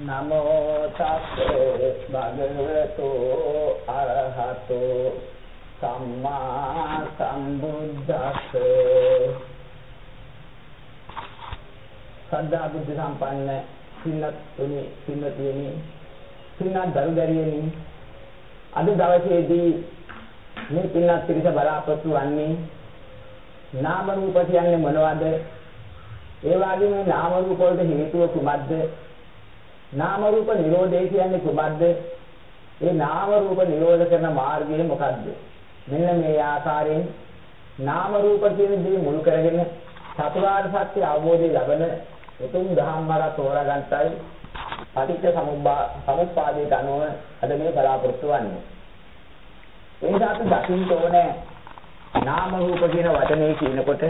නමෝ තස්සේ භගවතු අරහතෝ සම්මා සම්බුද්දස්ස. සද්ධා බුද්ධ සම්පන්න සින්නත් තුනි සින්නතියනි සින්නත් දරුදරියනි අද දවසේදී මේ පින්නත් පිරිස බලාපොරොත්තු වන්නේ නාම රූප කියන්නේ මොනවද? ඒ වගේම නාම රූප වලට හේතුව කුමක්ද? නාම රූප නිරෝධය කියන්නේ කුමක්ද? ඒ නාම රූප නිරෝධ කරන මාර්ගය මොකක්ද? මෙන්න මේ ආකාරයෙන් නාම රූප කියන දේ මුල් කරගෙන චතුරාර්ය සත්‍ය අවබෝධය ලබන උතුම් ධම්ම මාර්ග තෝරාගන්නයි පටිච්ච සමුප්පා සමුප්පාදයට අනුව අද මේ බලාපොරොත්තු වෙන්නේ. ඒ නිසා අපි දකින්න ඕනේ නාම රූප කියන වචනේ කියනකොට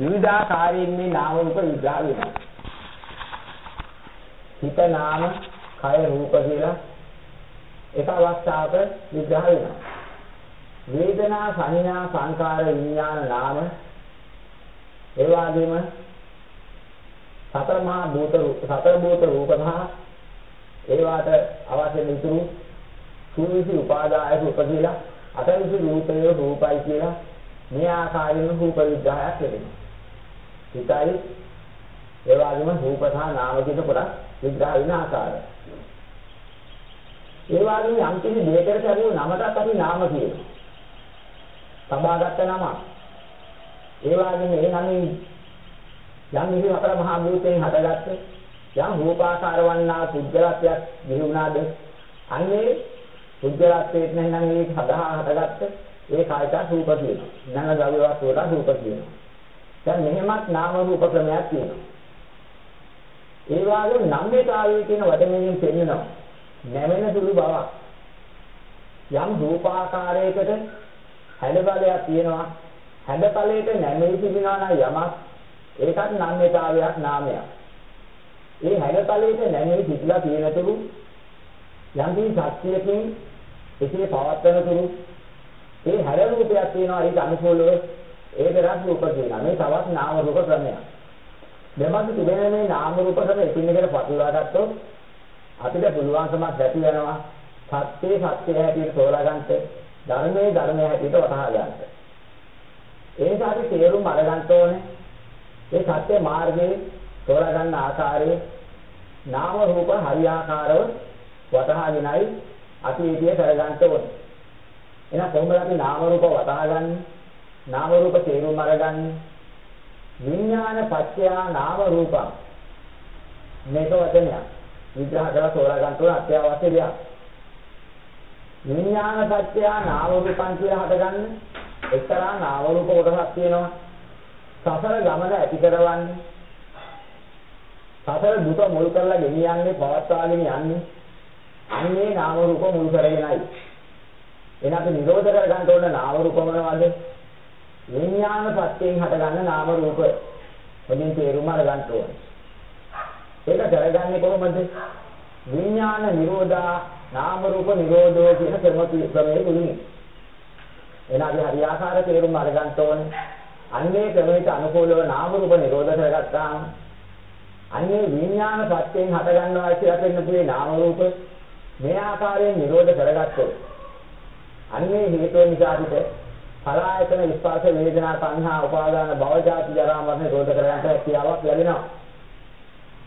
විවිධාකාරයෙන් මේ නාම රූප විග්‍රහ වෙනවා. හිත නාම කය රූප කියලා එක අවස්ථාවක විග්‍රහ වෙනවා. වේදනා සංඥා සංකාර විඥාන නාම ඒ වගේම සතර මහා භූත සතර භූත රූප සහ ඒවට අවශ්‍ය නිතුරු සූවිසි උපාදාය රූප කියලා අතවිසි රූපය රූපයි කියලා මේ ආකාරයෙන් රූප විග්‍රහයක් වෙනවා. හිතයි ඒ වගේම රූප සහ නාම කියන කොටස් විග්‍රහ වෙන ආකාරය. ඒ වගේම යම් කිසි දෙයකට ලැබුණු නමටත් අපි නාම කියනවා. සබාගත නම. ඒ වගේම ඒ නමින් යම් කිසි හතර මහා භූතයෙන් හටගත්ත යම් රූපාකාර වන්නා පුද්ගලත්වයක් දිනුනාද අන්නේ පුද්ගලත්වයෙන් නැත්නම් ඒ සදා හටගත්ත ඒ කායයට රූප කියනවා. ඥාන ද්‍රව්‍ය වස්තුවට රූප කියනවා. දැන් මෙහෙමත් නාම රූප ක්‍රමයක් තියෙනවා. ඒ වගේම නම්‍යතාවය කියන වචනයෙන් පෙන්නනවා. නැවෙන සුළු බවක්. යම් රූපාකාරයකට හැඩබලයක් තියෙනවා. හැඩතලයට නැමෙයි තිබෙනවා නම් යමක් ඒකත් නම්‍යතාවයක් නාමයක්. ඒ හැඩතලයට නැමෙයි තිබලා තියෙනතුරු යම් කිසි සත්‍යයකින් එසේ පවත්වන තුරු ඒ හැඩ රූපයක් තියෙනවා ඒක අනුකූලව ඒක රස රූප කියනවා. මේ තවත් නාම රූප ක්‍රමයක්. මෙබඳු තිබෙන මේ නාම රූප කරන එකින් එකට පටලවා ගත්තොත් අපිට පුළුවන්කමක් ඇති වෙනවා සත්‍යයේ සත්‍ය හැටියට තෝරා ගන්නට ධර්මයේ ධර්මයේ හැටියට වටහා ගන්නට. ඒ නිසා අපි තේරුම් අරගන්න ඕනේ ඒ සත්‍ය මාර්ගයේ තෝරා ගන්න ආකාරයේ නාම රූප හරියාකාරව වටහාගෙනයි අපි ඒකේ කරගන්න ඕනේ. එහෙනම් කොහොමද අපි නාම රූප වටහා ගන්නේ? නාම රූප තේරුම් අරගන්නේ විඥාන පත්‍ය නාම රූපං. මේක වචනයක්. විග්‍රහ කරලා තෝරා ගන්න ඕන අත්‍යවශ්‍ය දෙයක්. විඥාන පත්‍ය නාම රූපං කියලා හටගන්න එක්තරා නාම රූප කොටසක් තියෙනවා. සසර ගමන ඇති කරවන්නේ. සසර දුක මුල් කරලා ගෙනියන්නේ පවත්වාගෙන යන්නේ. අන්නේ නාම රූප මුල් කරගෙනයි. එහෙනම් අපි නිරෝධ කර ගන්න ඕන නාම රූප මොනවද? විඥාන සත්‍යයෙන් හටගන්න නාම රූප. හොඳින් තේරුම් අරගන්න ඕනේ. ඒක කරගන්නේ කොහොමද? විඥාන නිරෝධා නාම රූප නිරෝධෝ කියන ක්‍රමති ක්‍රමයේ මුලින්. එන අපි හරියාකාර තේරුම් අරගන්න ඕනේ. අන්නේ ක්‍රමයට අනුකූලව නාම රූප නිරෝධ කරගත්තාම අන්නේ විඥාන සත්‍යයෙන් හටගන්නවා කියලා කියන පුලේ නාම රූප මේ ආකාරයෙන් නිරෝධ කරගත්තොත් අන්නේ හේතුව නිසා අපිට පලායතන ස්පර්ශ වේදනා සංහා උපාදාන භව ජාති ජරා මරණ රෝධ කරගන්නට හැකියාවක් ලැබෙනවා.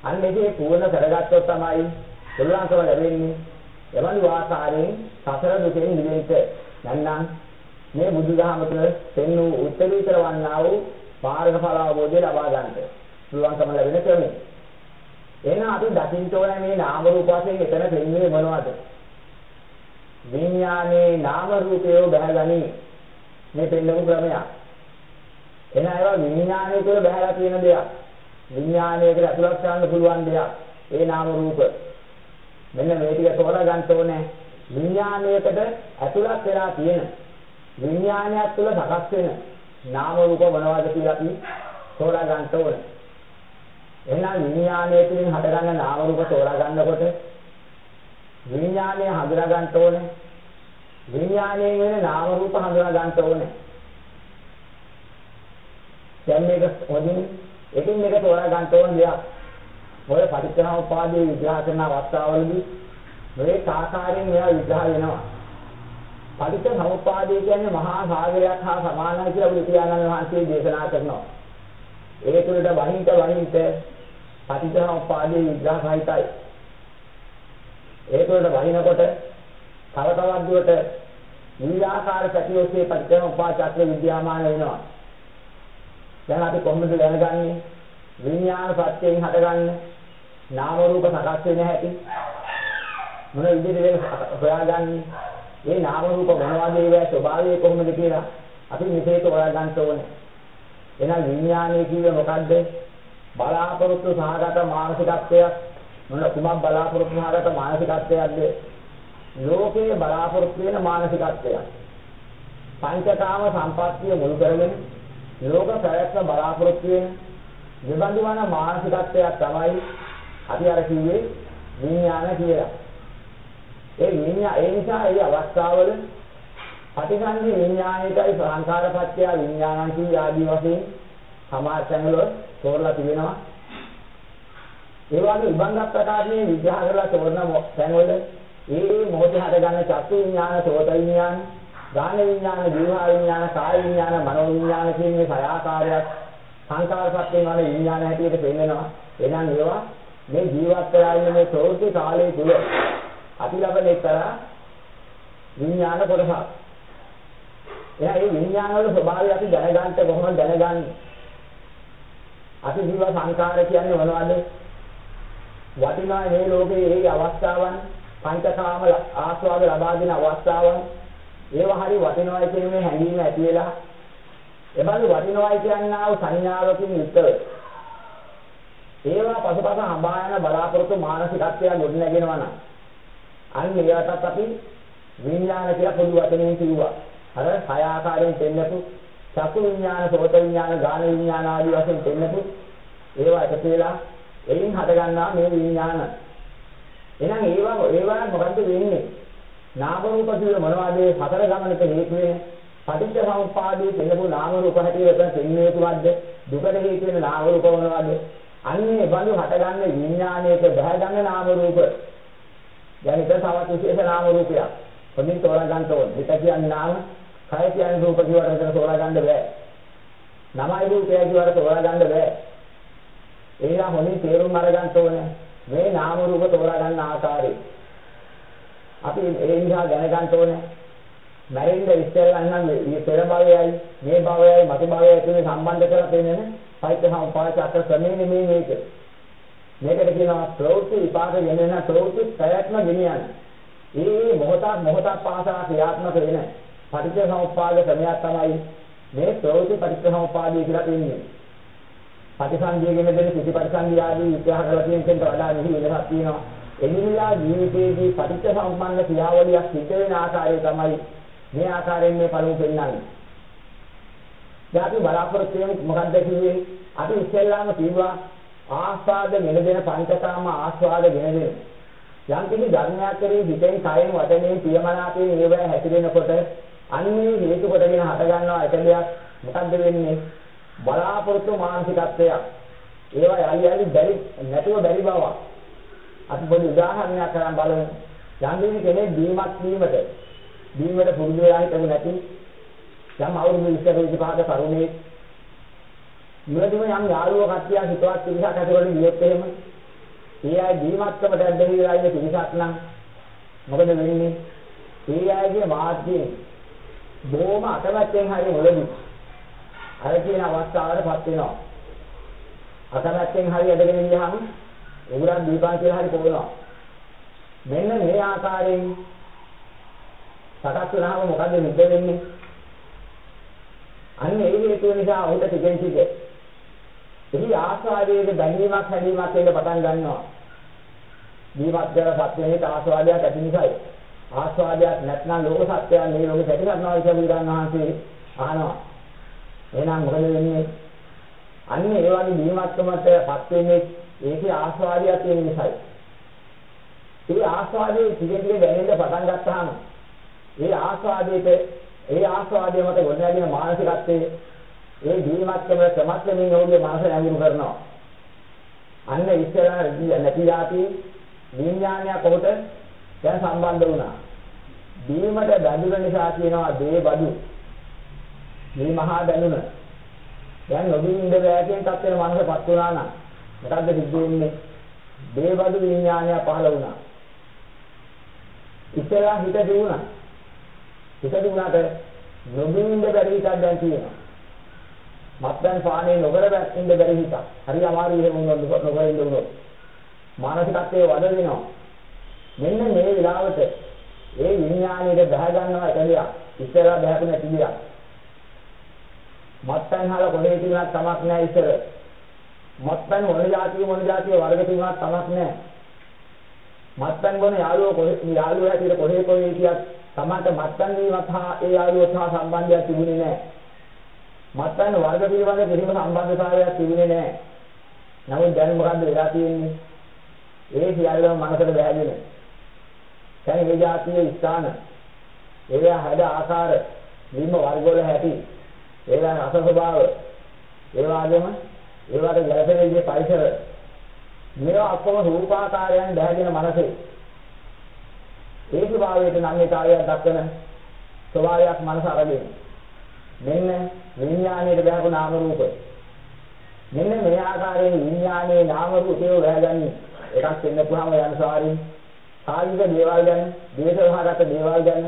අන්න ඒකේ පූර්ණ කරගත්තොත් තමයි පුළුවන්කම ලැබෙන්නේ. එවැනි ආකාරයෙන් සසර දුකෙන් මිදෙන්න. නැත්නම් මේ බුදුදහම තුළ පෙන්වූ උත්තරීතර වන්නා වූ මාර්ගඵල අවබෝධය ලබා ගන්නට පුළුවන්කම ලැබෙන ක්‍රමය. එහෙනම් අපි දකින්න ඕනේ මේ නාම රූප වශයෙන් එතන පෙන්වන්නේ මොනවද? විඥානේ නාම රූපය බහගනී මේ පෙන්නපු ක්‍රමයක්. එන ඒවා විඥානය තුළ බහැලා තියෙන දෙයක්. විඥානයකට අතුලක් ගන්න පුළුවන් දෙයක්. ඒ නාම රූප. මෙන්න මේ ටික තෝරා ගන්න ඕනේ. විඥානයකට අතුලක් වෙලා තියෙන විඥානයක් තුළ සකස් වෙන නාම රූප මොනවද කියලා අපි තෝරා ගන්න ඕනේ. එහෙනම් විඥානය තුළින් හටගන්න නාම රූප තෝරා ගන්නකොට විඥානය හඳුනා ගන්න ඕනේ. විඥාණයෙන් වෙන නාම රූප හඳුනා ගන්න ඕනේ. දැන් මේක හොඳින් එකින් එක තෝරා ගන්න ඕන දෙයක්. ඔය පටිච්චසමුප්පාදයේ විග්‍රහ කරන අවස්ථාවවලදී මේ ආකාරයෙන් මේවා විග්‍රහ වෙනවා. පටිච්චසමුප්පාදය කියන්නේ මහා සාගරයක් හා සමානයි කියලා බුදුපියාණන් වහන්සේ දේශනා කරනවා. ඒ තුළට වහින්ට වහින්ට පටිච්චසමුප්පාදයේ විග්‍රහ සහිතයි. ඒ තුළට වහිනකොට තව තවත් දුරට විවිධාකාර පැතිවසේ පටිච්චසමුප්පාද චක්‍ර විද්‍යාමාන වෙනවා. දැන් අපි කොහොමද දැනගන්නේ? විඥාන සත්‍යයෙන් හටගන්නේ නාම රූප සකස් වෙන හැටි මොන විදිහටද හොයාගන්නේ? මේ නාම රූප මොනවද ඒවා ස්වභාවය කොහොමද කියලා අපි මෙතේට හොයාගන්න ඕනේ. එහෙනම් විඥානය කියන්නේ මොකද්ද? බලාපොරොත්තු සහගත මානසිකත්වයක් මොන කුමක් බලාපොරොත්තු සහගත මානසිකත්වයක්ද? ලෝකයේ බලාපොරොත්තු වෙන මානසිකත්වයක්. පංචකාම සම්පත්තිය මුල් කරගෙන ලෝක ප්‍රයත්න බලාපොරොත්තු වෙන නිබඳු වන මානසිකත්වයක් තමයි අපි අර කිව්වේ විඥාන කියලා. ඒ විඤ්ඤා ඒ නිසා ඒ අවස්ථාවල පටිසන්ධි විඥාණයටයි සංඛාරපත්‍ය විඥානං ආදී වශයෙන් සමාජයන්වල තෝරලා තිබෙනවා. ඒ වගේ විභංග ප්‍රකාශනයේ විග්‍රහ කරලා තෝරන තැන්වල ඒ මොහොතේ හටගන්න චක්කු විඥාන, සෝත විඥාන, ගාන විඥාන, ජීවා විඥාන, කාය විඥාන, මනෝ විඥාන කියන මේ සය ආකාරයක් සංඛාරපත්‍යෙන් වන විඥාන හැටියට පෙන්නනවා. එහෙනම් ඒවා මේ ජීවත් වෙලා ඉන්න මේ ප්‍රවෘත්ති කාලය තුල අපි ලබන එක්තරා විඥාන කොටසක්. එයා මේ විඥාන වල ස්වභාවය අපි දැනගන්න කොහොමද දැනගන්නේ? අපි ජීව සංකාර කියන්නේ මොනවද? වටිනා මේ ලෝකයේ ඒ අවස්ථාවන් පංචකාම ආස්වාද ලබා දෙන අවස්ථාවන් ඒවා හරි වටිනවයි කියන මේ හැඟීම ඇති වෙලා එබඳු වටිනවයි කියනා වූ සංඥාවකින් යුක්තව ඒවා පසුපස හඹා යන බලාපොරොත්තු මානසිකත්වය ගොඩනගෙනවා නම් අන්න ඒවටත් අපි විඥාන කියලා පොදු වචනයෙන් කිව්වා. අර හය ආකාරයෙන් දෙන්නතු චක්කු විඥාන, සෝත විඥාන, ගාන විඥාන ආදී වශයෙන් දෙන්නතු ඒවා එකතු වෙලා එයින් හටගන්නා මේ විඥාන. එහෙනම් ඒවා ඒවා මොකද්ද වෙන්නේ? නාම රූප කියන මොනවද? හතර ගමනක හේතු වෙන පටිච්ච සමුප්පාදයේ කියනපු නාම රූප හැටියට තෙන්නේ තුවද්ද? දුකට හේතු වෙන නාම රූප මොනවද? අන්නේ බඳු හටගන්නේ විඥානයේක බහගන්න නාම රූප දැන් එක තවත් විශේෂ නාම රූපයක්. හොඳින් තෝරා ගන්න ඕනේ. හිත කියන්නේ නාම, කය කියන්නේ රූප කියවට මෙතන තෝරා ගන්න බෑ. නමයි රූපය කියවට තෝරා ගන්න බෑ. ඒලා හොඳින් තේරුම් අරගන්න ඕනේ. මේ නාම රූප තෝරා ගන්න ආකාරය. අපි ඒ නිසා දැනගන්න ඕනේ. මැරෙන්න ඉස්සෙල්ලා නම් මේ පෙර භවයයි මේ භවයයි මතු භවයයි කියන සම්බන්ධ කරලා තේන්නේ පයිත සම්පාච අතර ක්‍රමයේ මේ මේක. මේකට කියනවා ප්‍රවෘත්ති විපාක ගෙනෙන ප්‍රවෘත්ති ප්‍රයත්න ගෙනියන. ඒ මොහොතක් මොහොතක් පාසා ක්‍රියාත්මක වෙන පටිච්චසමුප්පාද ක්‍රමයක් තමයි මේ ප්‍රවෘත්ති පටිච්චසමුප්පාදය කියලා කියන්නේ. පටිසන්ධියගෙන දෙන ප්‍රතිපටිසන්ධිය ආදී විග්‍රහ කරලා තියෙන කෙනට වඩා මෙහි වෙනසක් තියෙනවා. එනිසා ජීවිතයේදී පටිච්චසමුප්පන්න ක්‍රියාවලියක් සිද්ධ වෙන ආකාරය තමයි මේ ආකාරයෙන් මේ පළමු පෙන්නන්නේ. දැන් අපි බලාපොරොත්තු වෙන්නේ මොකක්ද කිව්වේ? අපි ඉස්සෙල්ලාම කිව්වා ආස්වාද ගෙනදෙන පංචකාම ආස්වාද ගෙනදෙන යම් කිසි ධර්මයක් කරේ හිතෙන් කයෙන් වචනයෙන් පියමනාපයෙන් ඒවැ හැසිරෙනකොට අන්නේ හේතු කොටගෙන හට ගන්නවා එකලයක් මොකද්ද වෙන්නේ බලාපොරොත්තු මානසිකත්වයක්. ඒවා යලි යලි බැරි නැතුව බැරි බව අපි පොඩි උදාහරණයක් කරන් බලමු. යම් කෙනෙක් දීමක් දීමට දීමට පුරුදු වෙලා හිටු නැති යම් අවුරුදු 20 25ක තරුණයෙක් ඉවදීම යම් යාළුවෝ කට්ටියක් හිතවත් පිරිසක් ඇතුළේ ගියොත් එහෙම ඒ අය දීමත්කමට ඇදහිලා ඉන්න පිරිසක් නම් මොකද වෙන්නේ? ඒ අයගේ මාධ්‍යයෙන් බොහොම අකමැත්තෙන් හරි මොළදි අර කියන අවස්ථාවකටපත් වෙනවා. අකමැත්තෙන් හරි ඇදගෙන ගියාම උගුරක් දීපන් කියලා හරි පොවනවා. මෙන්න මේ ආකාරයෙන් සකස් වෙනාම මොකද නිද වෙන්නේ? අන්න ඒ හේතුව නිසා උන්ට ටිකෙන් ටික එහි ආස්වාදයේ බැඳීමක් හැදීමක් වෙන්න පටන් ගන්නවා. දීමක් දර සත්‍යයේ ආස්වාදයක් ඇති නිසායි. ආස්වාදයක් නැත්නම් ලෝක සත්‍යයන් මේ ලෝකෙ ඇති කරනවා කියලා බුදුරන් වහන්සේ අහනවා. එහෙනම් මොකද වෙන්නේ? අන්න ඒ වගේ දීමක්කමටපත් වෙන්නේ ඒකේ ආස්වාදයක් තියෙන නිසායි. ඒ ආස්වාදයේ ටික ටික දැනෙන්න පටන් ගත්තාම ඒ ආස්වාදයේ ඒ ආස්වාදයේ මත ගොඩනැගෙන මානසිකත්වයේ ඒ දීමත්කම ක්‍රමත්වමින් ඔහුගේ මනස නැඹුරු කරනවා. අන්න ඉස්සරහ නැති જાති විඥානය කොට දැන් සම්බන්ධ වුණා. දීමට බැඳුන නිසා කියනවා දේ බදු. මේ මහා බැඳුන. දැන් නොදී ඉඳ බෑ කියන තත්ත්වෙට මනසපත් වුණා නම් මොකද්ද සිද්ධ වෙන්නේ? දේ බදු විඥානය පහළ වුණා. ඉස්සරහ හිත දිනුණා. හිත දිනුණාට නොදී ඉඳ බැරි එකක් දැන් තියෙනවා. මත්යන් පානේ නොකර ඉන්න බැරි හිතක්. හරි අමාරු එහෙම වුණොත් නොකර ඉන්න උනොත්. මානසිකත්වයේ වද වෙනවා. මෙන්න මේ විලාවට ඒ විඥානයේ බහ ගන්නවා එතනියක්. ඉස්සරහ බහතු නැති මත්පැන් හාලා කොහෙ තිබුණත් තමක් නැහැ ඉතර. මත්පැන් මොන જાතිය මොන જાතිය වර්ග තිබුණත් තමක් නැහැ. මත්පැන් බොන යාළුවෝ කොහෙ යාළුවෝ හැටියට කොහෙ කොහෙ කියත් තමාට මත්පැන් වීමත් හා ඒ යාළුවෝත් හා සම්බන්ධයක් තිබුණේ නැහැ. මත්පැන් වර්ග පිළිබඳ කිසිම සම්බන්ධතාවයක් තිබුණේ නැහැ. නමුත් දැන් මොකද්ද වෙලා තියෙන්නේ? ඒ සියල්ලම මනසට බැහැගෙන. දැන් මේ જાතියේ ස්ථාන, ඒවා හැද ආකාර, විම වර්ගවල හැටි ඒවා රස ස්වභාව, ඒ වගේම ඒවට ගැලපෙන විදිහේ පරිසර. මේවා ඔක්කොම රූපාකාරයන් බැහැගෙන මනසේ. ඒ ස්වභාවයට නම්‍යතාවයක් දක්වන ස්වභාවයක් මනස අරගෙන. මෙන්න විඥාණයට බහපු නාම රූප. මෙන්න මේ ආකාරයෙන් විඥානයේ නාම රූපේ වැහගන්නේ. එකක් වෙන්නපුවාම යනසාරින් කායික දේවල් ගැන, දේශවහගත දේවල් ගැන,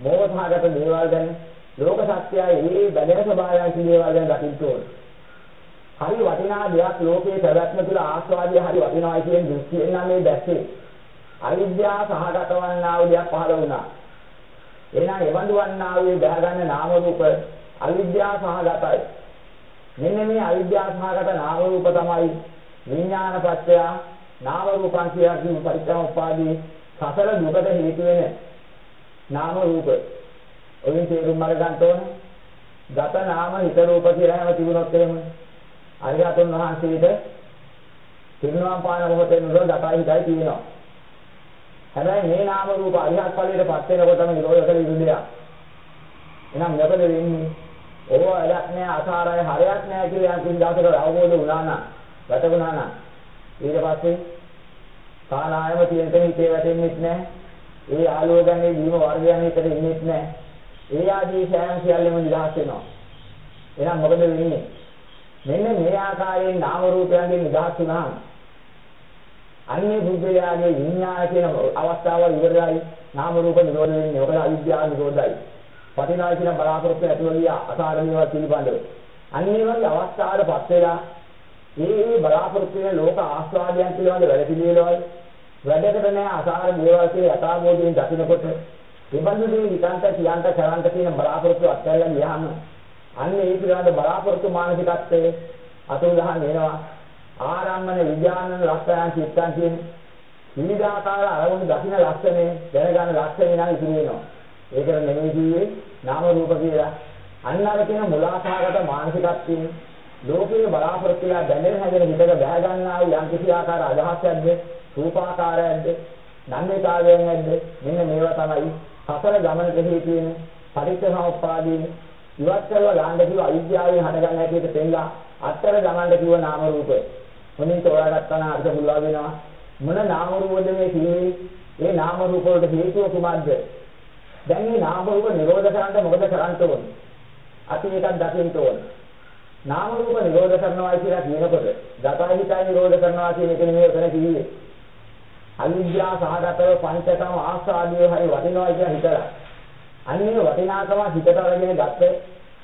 මෝහසහගත දේවල් ගැන, ලෝක සත්‍යයේ මේ බැඳෙන ස්වභාවයන් දේවල් ගැන දකින්න ඕන. හරි වටිනා දෙයක් ලෝකයේ පැවැත්ම තුළ ආස්වාදය හරි වටිනායි කියන දෘෂ්ටියෙන් නම් මේ දැස්සේ. අවිද්‍යාව සහගත වන්නා වූ දෙයක් පහළ වුණා. එහෙනම් එවඳු වන්නා වූ බහගන්න නාම රූප අවිද්‍යාව සහගතයි. මෙන්න මේ අවිද්‍යාව සහගත නාම රූප තමයි විඥාන පත්‍ය නාම රූපං කියලා කියන පරිච්ඡම උපාදී සසර දුකට හේතු වෙන නාම රූප. ඔයින් තේරුම් අරගන්න ඕන. ගත නාම හිත රූප කියලා හැම තිබුණොත් එහෙම අරිහතුන් වහන්සේට පිරිනවම් පාන මොහොතේ නුර ගතයි හිතයි තියෙනවා. හැබැයි මේ නාම රූප අරිහත් ඵලයට පත් වෙනකොටම නිරෝධක විරුද්ධයක්. එහෙනම් මොකද වෙන්නේ? ඕව වැඩක් නෑ අසාරය හරයක් නෑ කියලා යම් කිසි දවසක අවබෝධ වුණා නම් වැටුණා නම් ඊට පස්සේ කාලායම තියෙන තැන හිතේ වැටෙන්නෙත් නෑ ඒ ආලෝකයන්ගේ ජීව වර්ගයන් විතර ඉන්නෙත් නෑ ඒ ආදී සෑම සියල්ලම නිදහස් වෙනවා. එහෙනම් මොකද වෙන්නේ? මෙන්න මේ ආකාරයෙන් නාම රූපයන්ගෙන් නිදහස් වුණාම අන්නේ බුද්ධයාගේ විඤ්ඤාණ කියන අවස්ථාව ඉවරයි. නාම රූප නිරෝධ වෙන්නේ. ඔකද අවිද්‍යාව නිරෝධයි. වටිනා කියන බලාපොරොත්තු ඇතිවලිය අසාරණීයව පිළිබඳව. අන්න ඒ වගේ අවස්ථාවකටපත් වෙලා මේ මේ බලාපොරොත්තු වෙන ලෝක ආස්වාදයන් පිළිබඳ වැඩ පිළිවෙලවල් වැඩකට නෑ අසාර දේවල් කියලා යථාබෝධයෙන් දකිනකොට එබඳු දේ නිකාන්ත කියන්ත කරන්ත කියන බලාපොරොත්තු අත්හැරලා ගියාම අන්න ඒ පිළිබඳ බලාපොරොත්තු මානසිකත්වයේ අතුරුදහන් වෙනවා ආරම්මන විඥානන ලක්ෂණ චිත්තන් කියන විවිධාකාර අරමුණු දකින්න ලක්ෂණේ දැනගන්න ලක්ෂණේ නම් ඉතිරි වෙනවා ඒකට නෙමෙයි කිව්වේ නාම රූප කියලා. අන්න අර කියන මුලාසහගත මානසිකත්වයෙන් ලෝකයේ බලාපොරොත්තු වෙලා දැනෙන හැදෙන හිතක බහැ ගන්නා වූ යම් කිසි ආකාර අදහසක්ද රූපාකාරයක්ද නන්දිතාවයෙන් නැද්ද මෙන්න මේවා තමයි සතර ගමනට හේතු වෙන පටිච්චසමුප්පාදීන් ඉවත් කරලා ගන්න කිව්ව අවිද්‍යාවෙන් හටගන්න හැටියට පෙන්නලා අත්තර ගමනට කිව්ව නාම රූප. මොනින් තෝරාගත්තා නම් අර්ථ පුළුවන් වෙනවා. මොන නාම රූපද මේ කියේ? ඒ නාම රූප වලට හේතුව කුමක්ද? දැන් මේ නාම රූප නිරෝධ කරන්න මොකද කරන්න ඕනේ? අපි ඒකක් දකින්න ඕනේ. නාම රූප නිරෝධ කරනවා කියලා කියනකොට ගතහිතයි නිරෝධ කරනවා කියන එක නෙමෙයි උතන කිව්වේ. අවිද්‍යාව සහගතව පංචකම ආස්වාදියේ හරි වටිනවා කියලා හිතලා. අන්නේ වටිනාකම හිතට අරගෙන ගත්තේ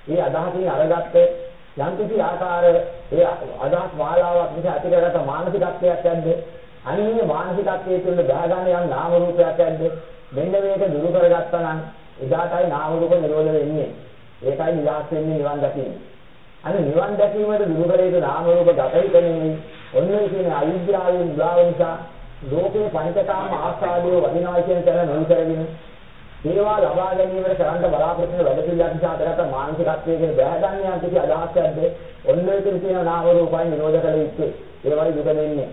ඒ අදහසින් අරගත්තේ යම් කිසි ආකාර ඒ අදහස් මාලාවක් නිසා ඇති කරගත මානසිකත්වයක් ඇද්ද? අන්නේ මානසිකත්වයේ තුල ගහගන්න යම් නාම රූපයක් ඇද්ද? මෙන්න මේක දුරු කරගත්තා නම් එදාටයි නාම රූප නිරෝධ වෙන්නේ. ඒකයි නිවාස වෙන්නේ නිවන් දකින්නේ. අන්න නිවන් දැකීමට දුරු කරේ නාම රූප ගතයි කියන්නේ ඔන්නේ කියන අවිද්‍යාවෙන් උදාව නිසා ලෝකේ පංචකාම ආස්වාදයේ වදිනවා කියන තැන නොල් කරගෙන ඒවා ලබා ගැනීමට කරන්න බලාපොරොත්තු වෙන වැඩ පිළිවෙලක් නිසා අතරට මානසිකත්වයේ බැහැගන්න යම් කිසි අදහසක්ද ඔන්නේ කියන නාම රූපයි නිරෝධ කළ යුත්තේ ඒවයි දුක දෙන්නේ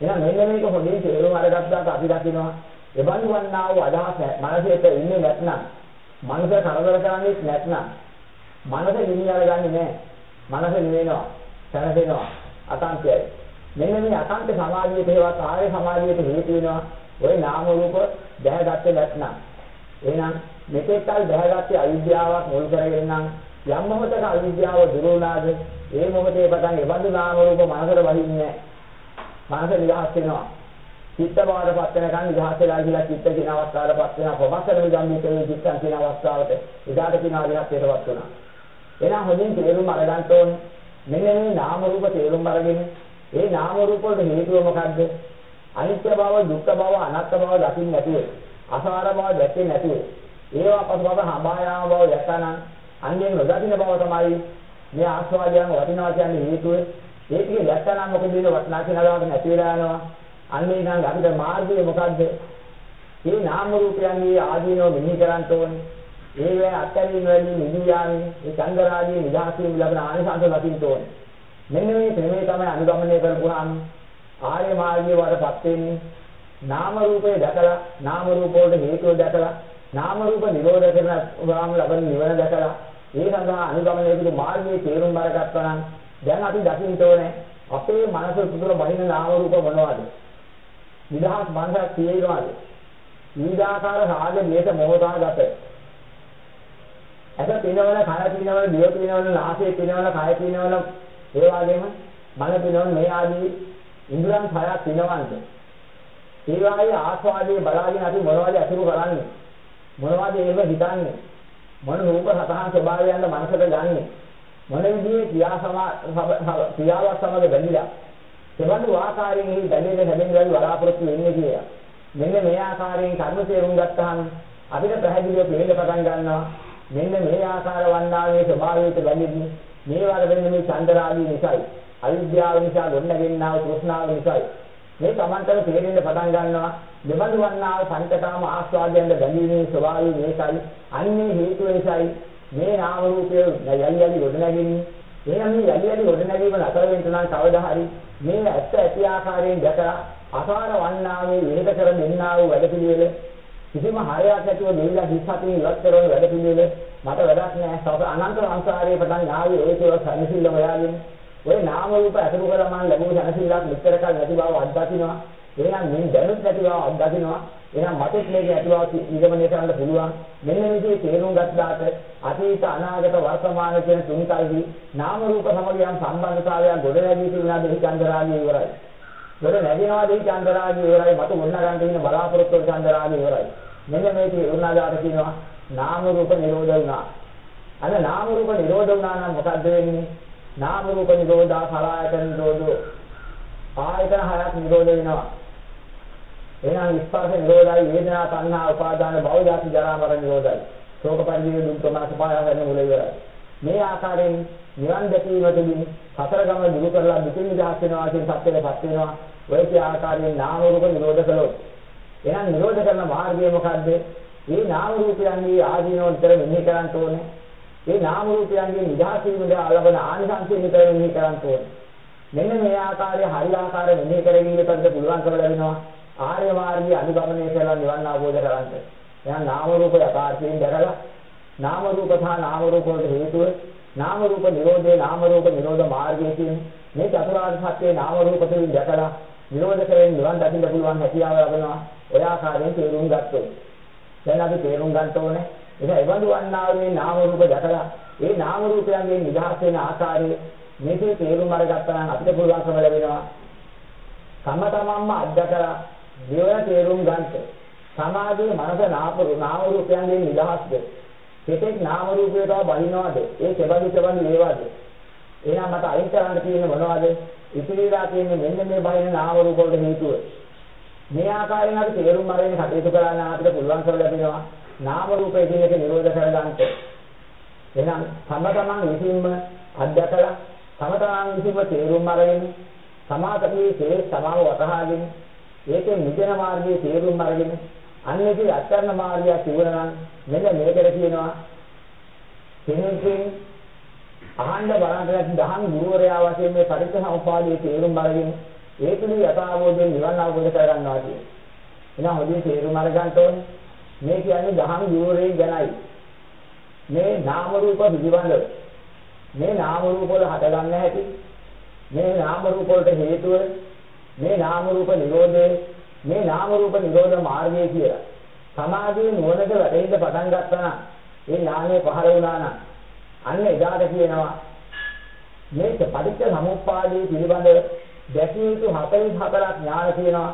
එහෙනම් මෙන්න මේක හොඳින් තේරුම් අරගත්තාට අපි දකිනවා එබඳු වන්නා වූ අදහස මනසේට ඉන්නේ නැත්නම් මනස කරදර කරන්නේ නැත්නම් මනස නිමි අරගන්නේ නැහැ. මනස නිවෙනවා, සැනසෙනවා, අතන්තයයි. මෙන්න මේ අකාන්ත සමාධියට හේවත් ආර්ය සමාධියට හේතු වෙනවා. ওই නාම රූප දැහැගත්තේ නැත්නම්. එහෙනම් මෙතෙක්කල් දැහැගත්තේ අවිද්‍යාවක් මුල් කරගෙන නම් යම් මොහොතක අවිද්‍යාව දුරු වුණාද ඒ මොහොතේ පටන් එබඳු නාම රූප මනසට වහින්නේ මනස නිදහස් වෙනවා. චිත්ත බවටපත් වෙනකන් නිදහස් වෙලා කියලා චිත්ත කියන අවස්ථාවටපත් වෙනවා. ප්‍රමස්සන විගම්මිතේ චිත්තන් කියන අවස්ථාවට එදාට කියන ආදිහත්යටපත් වෙනවා. එහෙනම් හොඳින් තේරුම් අරගන්න ඕනේ. මෙන්න මේ නාම රූප තේරුම් අරගෙන ඒ නාම රූප වලට හේතුව මොකද්ද? අනිත්‍ය බව දුක්ඛ බව අනාත්ම බව දකින්න නැතුව අසාර බව දැකෙන්නේ නැතුව ඒවා පසුබව හඹායාම බව දැකනනම් අන්යෙන් නොදකින්න බව තමයි මේ ආස්වාදයන් වටිනවා කියන්නේ හේතුව. ඒ ටික දැක්කනම් මොකද වෙන්නේ? වටිනා කියලා නැති වෙලා යනවා. අන්නේ නම් අපිට මාර්ගය මොකද්ද? මේ නාම රූපයන්ගේ ආදීනව මෙහි කරන්න ඕනේ. ඒ වේ අත්හැරීම වලින් නිදියාමි ඒ චන්දරාගයේ නිදහසින් ලැබෙන ආනිසංස දකින්න ඕනේ. මෙන්න මේ ක්‍රමයේ තමයි අනුගමනය කරපුවාම ආර්ය මාර්ගයේ වඩපත් වෙන්නේ නාම රූපේ දැකලා නාම රූප වලට හේතුව දැකලා නාම රූප නිරෝධ කරන වාම ලබන නිවන දැකලා ඒ සඳහා අනුගමනය කරපු මාර්ගයේ තේරුම් බරගත්තා නම් දැන් අපි දකින්න ඕනේ අපේ මනස තුළ බහින නාම රූප මොනවද? නිදහස් මනසක් තියෙනවද? විවිධාකාර රාග දේශ මොහොතාගත. ඇස පිනවන, කන පිනවන, දිව පිනවන, නාසය පිනවන, කය පිනවන, ඒ වගේම මන පිනවන මේ ආදී ඉන්ද්‍රයන් හයක් පිනවන්ද. ඒ වාගේ ආස්වාදයේ බලාගෙන අපි මොනවද අතුරු කරන්නේ? මොනවද ඒව හිතන්නේ? මොන රූප සතහන් ස්වභාවයන්ද මනසට ගන්නෙ? මොන විදිහේ ක්‍රියා සම ක්‍රියාවක් සමග බැඳිලා එවන්දු ආකාරයෙන් මේ බැඳෙන හැදෙන බලාපොරොත්තු වෙන්නේ කියලා. මෙන්න මේ ආකාරයෙන් කර්ම තේරුම් ගත්තාම අපිට පැහැදිලිව පේන්න පටන් ගන්නවා මෙන්න මේ ආකාර වන්නාවේ ස්වභාවයට බැඳෙන්නේ මේ වල වෙන මේ චන්දරාගී නිසායි. අවිද්‍යාව නිසා ගොඩනගෙන්නා වූ තෘෂ්ණාව නිසායි. මේ Tamanටම තේරෙන්න පටන් ගන්නවා දෙබඳු වන්නා වූ පංචකාම ආස්වාදයෙන් බැඳීමේ ස්වභාවය මේකයි. අන්නේ හේතුව නිසායි මේ නාම රූපය යලි යලි ගොඩනැගෙන්නේ. එහෙනම් මේ යලි යලි ගොඩනැගීම නතර වෙන්න නම් කවදා හරි මේ ඇත්ත ඇති ආකාරයෙන් දැකලා අසාර වන්නා මේ විහෙත කර දෙන්නා වූ වැඩපිළිවෙල කිසිම හරයක් නැතුව දෙවිලා හිස් හතින් ඉවත් කරන වැඩපිළිවෙල මට වැඩක් නැහැ සවස අනන්ත සංසාරයේ පටන් ආවේ ඒකව සනසිල්ල හොයාගෙන ඔය නාම රූප අතුරු කරලා මම ලැබුණු සනසිල්ලක් විතර කල නැති බව අත්දකින්නවා. එහෙනම් මේ දැනුත් නැති බව අත්දකින්නවා. එහෙනම් මතෙත් මේක ඇතුළත නිගමනය කරන්න පුළුවන්. මෙන්න මේ විදිහේ තේරුම් ගත්තාට අතීත අනාගත වර්තමාන කියන තුන්කල්හි නාම රූප සමග යම් සම්බන්ධතාවයක් ගොඩ නැගී තිබුණාද එහි චන්දරාගය ඉවරයි. ගොඩ නැගෙනවාද එහි චන්දරාගය ඉවරයි? මත ගොඩ ගන්න තියෙන බලාපොරොත්තු චන්දරාගය ඉවරයි. මෙන්න මේක උනාදාට කියනවා නාම රූප නිරෝධ වුණා අද නාම රූප නිරෝධ වුණා නම් මොකද්ද වෙන්නේ නාම රූප නිරෝධා සලආයතන නිරෝධෝ ආයතන හයක් නිරෝධ වෙනවා එහෙනම් ස්පර්ශ නිරෝධයි වේදනා තණ්හා උපාදාන භව ජාති ජරා මරණ නිරෝධයි. ශෝක පරිදේ දුක් ප්‍රමාස පායන මුල ඉවරයි. මේ ආකාරයෙන් නිවන් දැකීමේදී සතර ගම දුරු කරලා දුකින් නිදහස් වෙනවා කියන සත්‍යයටපත් වෙනවා. ඔය කිය ආකාරයෙන් නාම රූප නිරෝධ කළොත්. එහෙනම් නිරෝධ කරන මාර්ගය මොකද්ද? මේ නාම රූපයන්ගේ ආදීනව විතර මෙහි කරන්න ඕනේ. මේ නාම රූපයන්ගේ නිදහස් වීමද ලබන ආනිසංසය විතර මෙහි කරන්න ඕනේ. මෙන්න මේ ආකාරය හරි ආකාරය මෙහි කරගෙන ඉන්නකොට පුළුවන්කම ලැබෙනවා. ආර්ය මාර්ගය අනුගමනය කරලා නිවන් අවබෝධ කරගන්න. එහෙනම් නාම රූප යථාර්ථයෙන් දැකලා නාම රූප සහ නාම රූප වලට හේතුව නාම රූප නිරෝධේ නාම රූප නිරෝධ මාර්ගය කියන්නේ මේ චතුරාර්ය සත්‍යයේ නාම රූප තුලින් දැකලා නිරෝධ කරගෙන නිවන් දකින්න පුළුවන් හැකියාව ලැබෙනවා. ඔය ආකාරයෙන් තේරුම් ගත්තොත්. දැන් අපි තේරුම් ගන්න ඕනේ. ඒක එවඳු වන්නාවේ නාම රූප දැකලා ඒ නාම රූපයන්ගෙන් නිදහස් වෙන ආකාරය මේකේ තේරුම් අරගත්තා නම් අපිට පුළුවන්කම ලැබෙනවා. තම තමන්ම අත්දකලා දේවල් තේරුම් ගන්නට සමාධියේ මනස නාපරු නාම රූපයන්ගෙන් නිදහස්ද කෙතෙක් නාම රූපයට බහිනවද ඒ කෙබඳු කෙබඳු ඒවාද එහෙනම් මට අයින් කරන්න තියෙන්නේ මොනවද ඉතිරිලා තියෙන්නේ මෙන්න මේ බහින නාම රූප වලට හේතුව. මේ ආකාරයෙන් අපි තේරුම් අරගෙන කටයුතු කරන්න අපිට පුළුවන්කම ලැබෙනවා. නාම රූප එකිනෙක නිරෝධ කරගන්නට. එහෙනම් තම තමන් විසින්ම අධ්‍යතලා තම තමන් විසින්ම තේරුම් අරගෙන සමාතකයේ තේ සමාව වතහාගෙන ඒකේ නිදන මාර්ගයේ තේරුම් අරගෙන අන්නේදී අත්‍යන්න මාර්ගය තිබුණා නම් මෙන්න මේකට කියනවා. කෙනෙක්ගෙන් අහන්න බලන්න දහම් ගුරුවරයා වශයෙන් මේ පරිත්‍යාගෝපාදයේ තේරුම් අරගෙන ඒ තුල යථාබෝධයෙන් නිවන් අවබෝධ කරගන්නවා කියන්නේ. එහෙනම් හොඳින් තේරුම් අරගන්න ඕනේ. මේ කියන්නේ දහම් ගුරුවරයෙක් ගැනයි. මේ නාම රූප පිළිබඳව මේ නාම රූප වල හටගන්න හැටි මේ නාම රූප වලට හේතුව මේ නාම රූප නිරෝධේ මේ නාම රූප නිරෝධ මාර්ගය කියලා. සමාධියේ නුවණට වැටෙන්න පටන් ගත්තා නම් ඒ ඥානය පහළ වුණා නම් අන්න එදාට කියනවා මේක පටිච්ච සමුප්පාදයේ පිළිබඳ දැකිය යුතු 44ක් ඥාන තියෙනවා.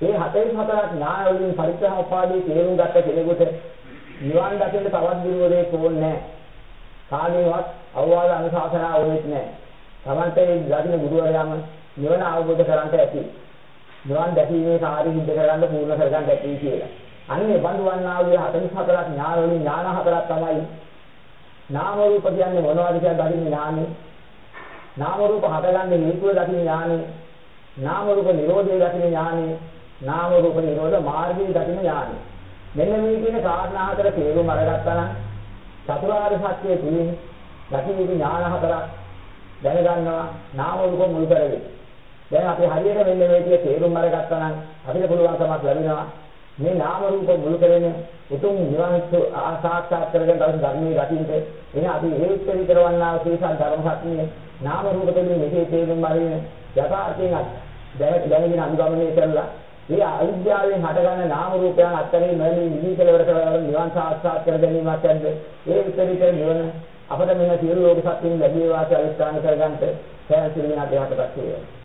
ඒ 44ක් ඥාන වලින් පටිච්ච සමුප්පාදයේ තේරුම් ගත්ත කෙනෙකුට නිවන් දකින්න තවත් දිනුවරේ ඕනේ නැහැ. කාගේවත් අවවාද අනුශාසනා ඕනෙත් නැහැ. Tamante දකින්න ගුරුවරයාම නිවන අවබෝධ කරගන්න ඇති. නිවන් දැකීමේ කාර්ය සිද්ධ කරගන්න පූර්ණ කරගන්න ඇති කියලා. අන්නේ බඳු වන්නා වූ 44ක් ඥාන වලින් ඥාන හතරක් තමයි නාම රූප කියන්නේ මොනවද කියලා දකින්න ඥානෙ. නාම රූප හටගන්නේ හේතුව දකින්න ඥානෙ. නාම රූප නිරෝධය දකින්න ඥානෙ. නාම රූප නිරෝධ මාර්ගය දකින්න ඥානෙ. මෙන්න මේ කියන කාරණා හතර තේරුම් අරගත්තා නම් චතුරාර්ය සත්‍යයේ තුලින් දකින්න ඥාන හතරක් දැනගන්නවා නාම රූප මුල් කරගෙන. දැන් අපි හරියට මෙන්න මේ ටික තේරුම් අරගත්තා නම් අපිට පුළුවන්කමක් ලැබෙනවා මේ නාම රූප මුල් කරගෙන උතුම් නිවන් සාක්ෂාත් කරගෙන දවස් ධර්මයේ ගතින්ට එන අපි හේතු විතරවන්නා ශේෂ ධර්ම සත්‍යයේ නාම රූප දෙන්නේ මෙහි තේරුම් අරගෙන යථාර්ථයෙන් දැනගෙන අනුගමනය කරලා මේ අවිද්‍යාවෙන් හටගන්න නාම රූපයන් අත්හැරීම මෙලි නිවි කෙලවර කරලා නිවන් සාක්ෂාත් කර ගැනීමක් ඇද්ද? ඒ විතරිත නිවන අපිට මෙන්න සියලු ලෝක සත්‍යයෙන් ලැබේවා කියලා අනිස්ථාන කරගන්නට සෑම සිල් වෙනාට යහපතක් වේවා.